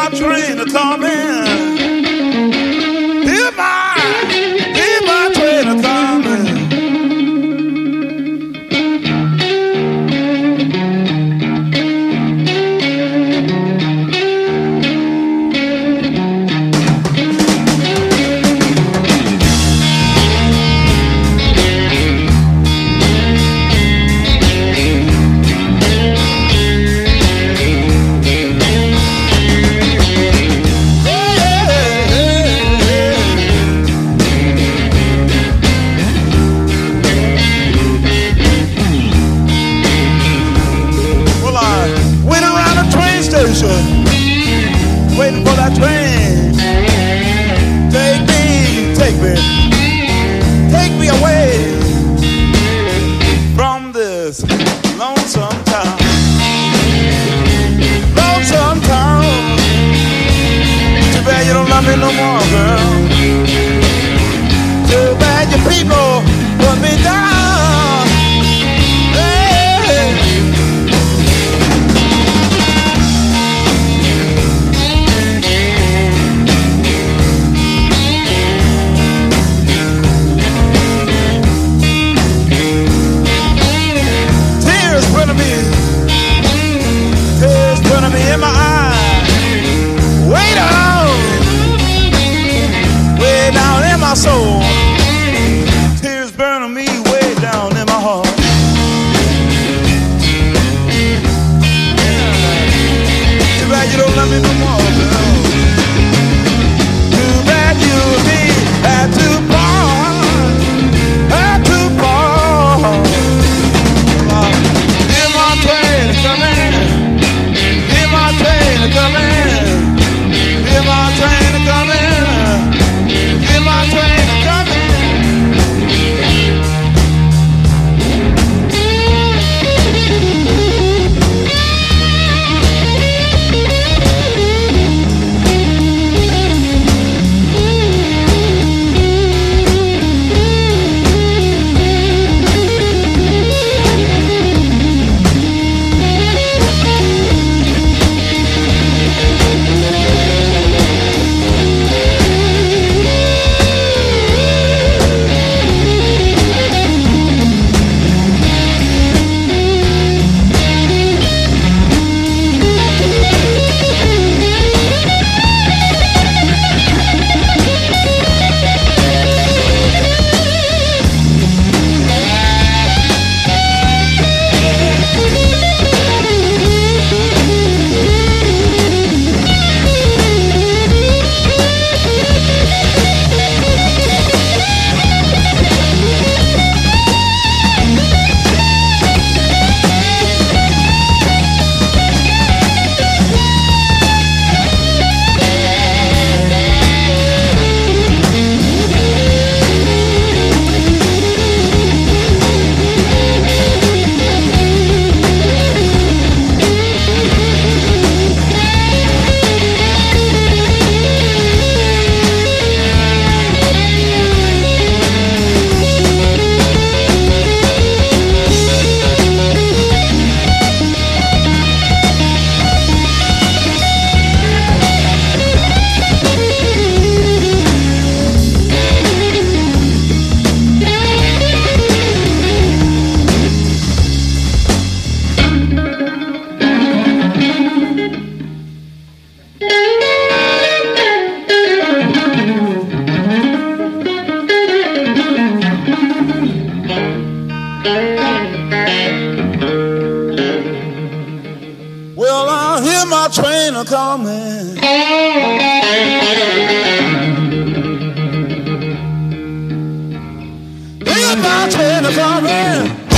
my train a coming. Take me, take me, take me away from this lonesome town. Lonesome town. Too bad you don't love me no more, girl. Too bad your people put me down. You don't love me no more, girl. I hear my train a coming. Hear my train a coming.